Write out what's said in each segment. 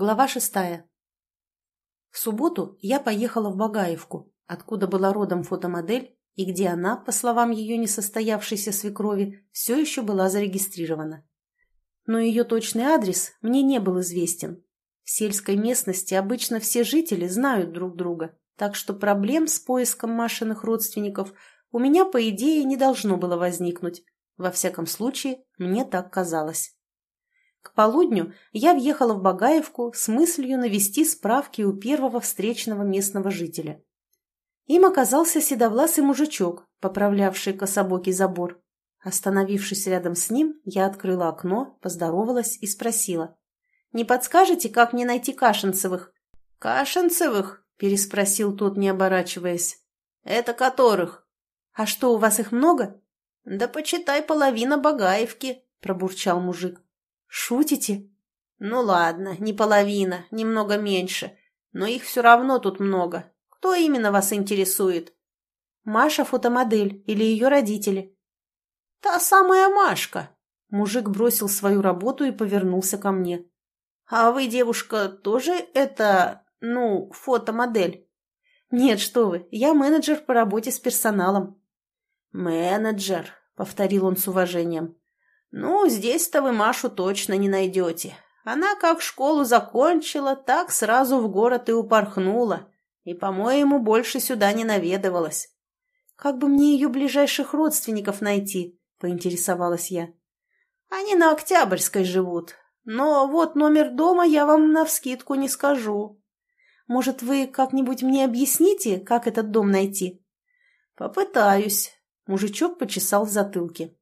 Глава шестая. В субботу я поехала в Багаевку, откуда была родом фотомодель, и где она, по словам ее несостоявшейся свекрови, все еще была зарегистрирована. Но ее точный адрес мне не был известен. В сельской местности обычно все жители знают друг друга, так что проблем с поиском Машиных родственников у меня, по идее, не должно было возникнуть. Во всяком случае, мне так казалось. К полудню я въехала в Багаевку с мыслью навести справки у первого встречного местного жителя. Им оказался седовласый мужичок, поправлявший кособокий забор. Остановившись рядом с ним, я открыла окно, поздоровалась и спросила. «Не подскажете, как мне найти Кашинцевых?» «Кашинцевых?» – переспросил тот, не оборачиваясь. «Это которых?» «А что, у вас их много?» «Да почитай половина Багаевки», – пробурчал мужик. «Шутите?» «Ну ладно, не половина, немного меньше. Но их все равно тут много. Кто именно вас интересует?» «Маша фотомодель или ее родители?» «Та самая Машка!» Мужик бросил свою работу и повернулся ко мне. «А вы, девушка, тоже это, ну, фотомодель?» «Нет, что вы, я менеджер по работе с персоналом». «Менеджер», — повторил он с уважением. «Ну, здесь-то вы Машу точно не найдете. Она как школу закончила, так сразу в город и упорхнула. И, по-моему, больше сюда не наведывалась». «Как бы мне ее ближайших родственников найти?» — поинтересовалась я. «Они на Октябрьской живут. Но вот номер дома я вам навскидку не скажу. Может, вы как-нибудь мне объясните, как этот дом найти?» «Попытаюсь». Мужичок почесал в затылке.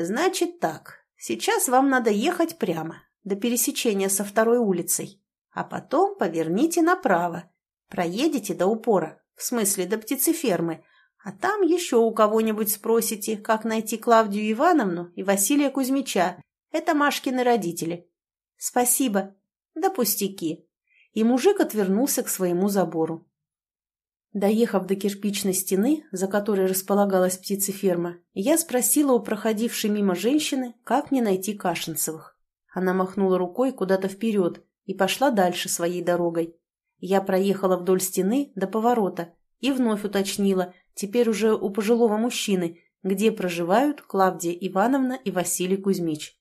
«Значит так, сейчас вам надо ехать прямо, до пересечения со второй улицей, а потом поверните направо, проедете до упора, в смысле до птицефермы, а там еще у кого-нибудь спросите, как найти Клавдию Ивановну и Василия Кузьмича. Это Машкины родители. Спасибо. Да пустяки. И мужик отвернулся к своему забору. Доехав до кирпичной стены, за которой располагалась птицеферма, я спросила у проходившей мимо женщины, как мне найти Кашинцевых. Она махнула рукой куда-то вперед и пошла дальше своей дорогой. Я проехала вдоль стены до поворота и вновь уточнила, теперь уже у пожилого мужчины, где проживают Клавдия Ивановна и Василий Кузьмич.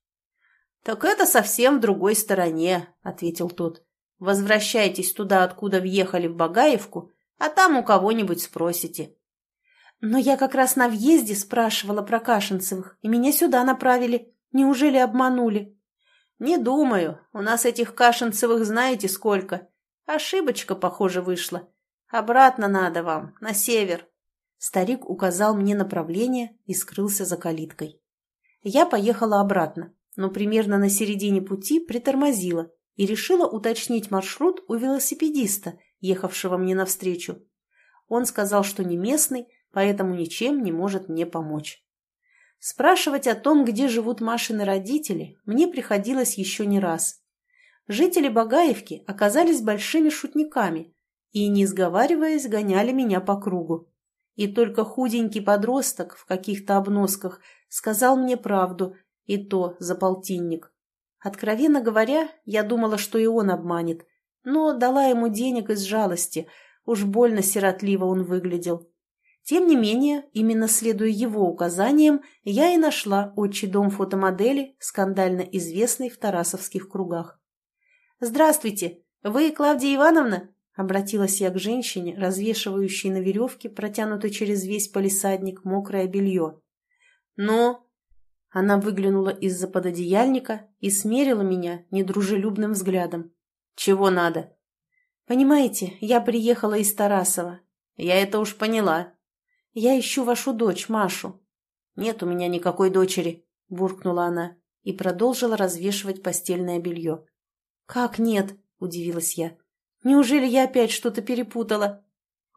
«Так это совсем в другой стороне», — ответил тот. «Возвращайтесь туда, откуда въехали в Багаевку, а там у кого-нибудь спросите. Но я как раз на въезде спрашивала про Кашинцевых, и меня сюда направили. Неужели обманули? Не думаю. У нас этих Кашинцевых знаете сколько. Ошибочка, похоже, вышла. Обратно надо вам, на север. Старик указал мне направление и скрылся за калиткой. Я поехала обратно, но примерно на середине пути притормозила и решила уточнить маршрут у велосипедиста, ехавшего мне навстречу. Он сказал, что не местный, поэтому ничем не может мне помочь. Спрашивать о том, где живут Машины родители, мне приходилось еще не раз. Жители Багаевки оказались большими шутниками и, не сговариваясь, гоняли меня по кругу. И только худенький подросток в каких-то обносках сказал мне правду, и то за полтинник. Откровенно говоря, я думала, что и он обманет, но дала ему денег из жалости, уж больно сиротливо он выглядел. Тем не менее, именно следуя его указаниям, я и нашла отчий дом фотомодели, скандально известный в тарасовских кругах. «Здравствуйте! Вы Клавдия Ивановна?» — обратилась я к женщине, развешивающей на веревке, протянутой через весь полисадник, мокрое белье. «Ну?» Она выглянула из-за пододеяльника и смерила меня недружелюбным взглядом. «Чего надо?» «Понимаете, я приехала из Тарасова». «Я это уж поняла». «Я ищу вашу дочь, Машу». «Нет у меня никакой дочери», — буркнула она и продолжила развешивать постельное белье. «Как нет?» — удивилась я. «Неужели я опять что-то перепутала?»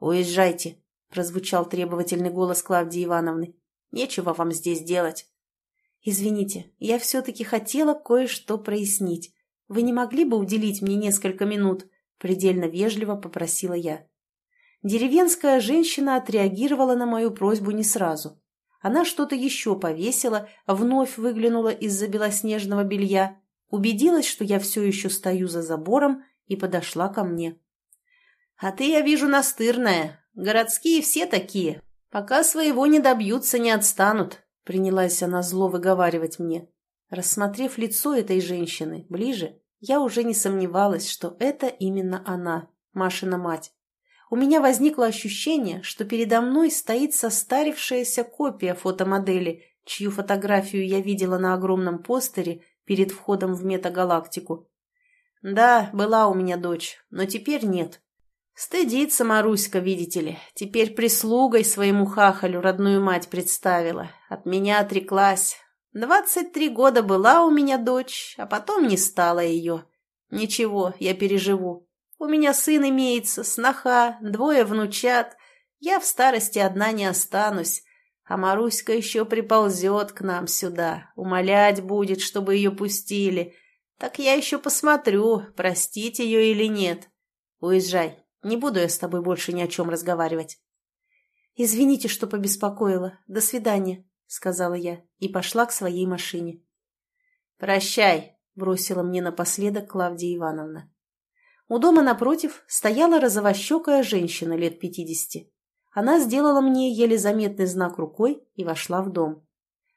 «Уезжайте», — прозвучал требовательный голос Клавдии Ивановны. «Нечего вам здесь делать». «Извините, я все-таки хотела кое-что прояснить. Вы не могли бы уделить мне несколько минут?» – предельно вежливо попросила я. Деревенская женщина отреагировала на мою просьбу не сразу. Она что-то еще повесила, вновь выглянула из-за белоснежного белья, убедилась, что я все еще стою за забором и подошла ко мне. «А ты, я вижу, настырная. Городские все такие. Пока своего не добьются, не отстанут», — принялась она зло выговаривать мне. Рассмотрев лицо этой женщины ближе, я уже не сомневалась, что это именно она, Машина мать. У меня возникло ощущение, что передо мной стоит состарившаяся копия фотомодели, чью фотографию я видела на огромном постере перед входом в метагалактику. Да, была у меня дочь, но теперь нет. Стыдится Маруська, видите ли. Теперь прислугой своему хахалю родную мать представила. От меня отреклась. Двадцать три года была у меня дочь, а потом не стало ее. Ничего, я переживу. У меня сын имеется, сноха, двое внучат. Я в старости одна не останусь. А Маруська еще приползет к нам сюда, умолять будет, чтобы ее пустили. Так я еще посмотрю, простить ее или нет. Уезжай, не буду я с тобой больше ни о чем разговаривать. Извините, что побеспокоила. До свидания, сказала я и пошла к своей машине. Прощай, бросила мне напоследок Клавдия Ивановна. У дома напротив стояла розовощекая женщина лет пятидесяти. Она сделала мне еле заметный знак рукой и вошла в дом.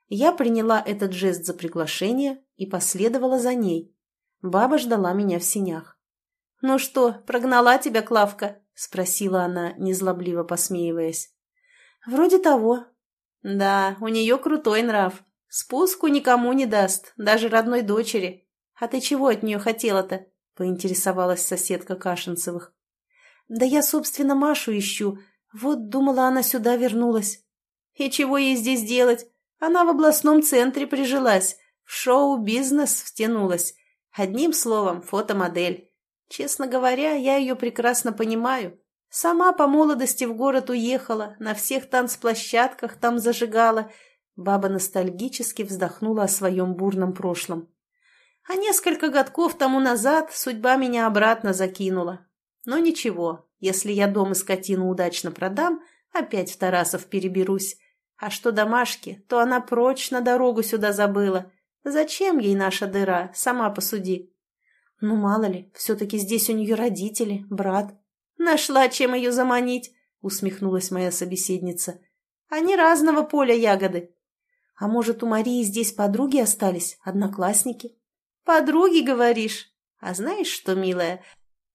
Я приняла этот жест за приглашение и последовала за ней. Баба ждала меня в синях. «Ну что, прогнала тебя Клавка?» — спросила она, незлобливо посмеиваясь. «Вроде того». «Да, у нее крутой нрав. Спуску никому не даст, даже родной дочери. А ты чего от нее хотела-то?» — поинтересовалась соседка Кашинцевых. «Да я, собственно, Машу ищу. Вот думала, она сюда вернулась». «И чего ей здесь делать? Она в областном центре прижилась, в шоу-бизнес втянулась. Одним словом, фотомодель. Честно говоря, я ее прекрасно понимаю. Сама по молодости в город уехала, на всех танцплощадках там зажигала». Баба ностальгически вздохнула о своем бурном прошлом. А несколько годков тому назад судьба меня обратно закинула. Но ничего, если я дом и скотину удачно продам, опять в Тарасов переберусь. А что домашки, то она прочно дорогу сюда забыла. Зачем ей наша дыра, сама посуди. Ну, мало ли, все-таки здесь у нее родители, брат. Нашла, чем ее заманить, усмехнулась моя собеседница. Они разного поля ягоды. А может, у Марии здесь подруги остались, одноклассники? «Подруги, говоришь? А знаешь что, милая,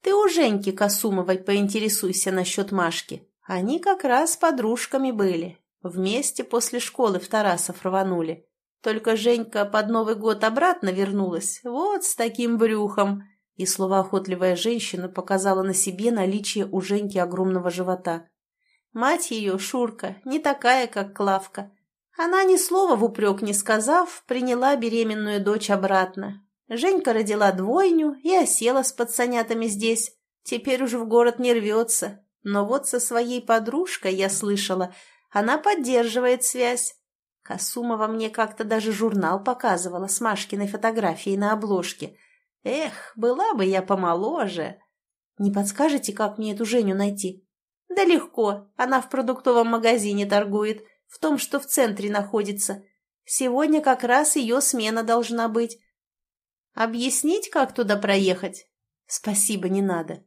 ты у Женьки Косумовой поинтересуйся насчет Машки. Они как раз подружками были. Вместе после школы в Тарасов рванули. Только Женька под Новый год обратно вернулась. Вот с таким брюхом!» И словоохотливая женщина показала на себе наличие у Женьки огромного живота. Мать ее, Шурка, не такая, как Клавка. Она ни слова в упрек не сказав, приняла беременную дочь обратно, Женька родила двойню и осела с пацанятами здесь. Теперь уже в город не рвется. Но вот со своей подружкой я слышала, она поддерживает связь. Касумова мне как-то даже журнал показывала с Машкиной фотографией на обложке. Эх, была бы я помоложе. Не подскажете, как мне эту Женю найти? Да легко, она в продуктовом магазине торгует, в том, что в центре находится. Сегодня как раз ее смена должна быть. Объяснить, как туда проехать? Спасибо, не надо.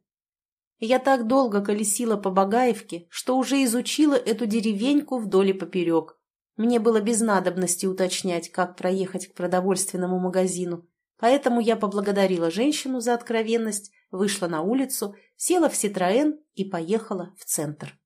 Я так долго колесила по Багаевке, что уже изучила эту деревеньку вдоль и поперек. Мне было без надобности уточнять, как проехать к продовольственному магазину. Поэтому я поблагодарила женщину за откровенность, вышла на улицу, села в Ситроэн и поехала в центр.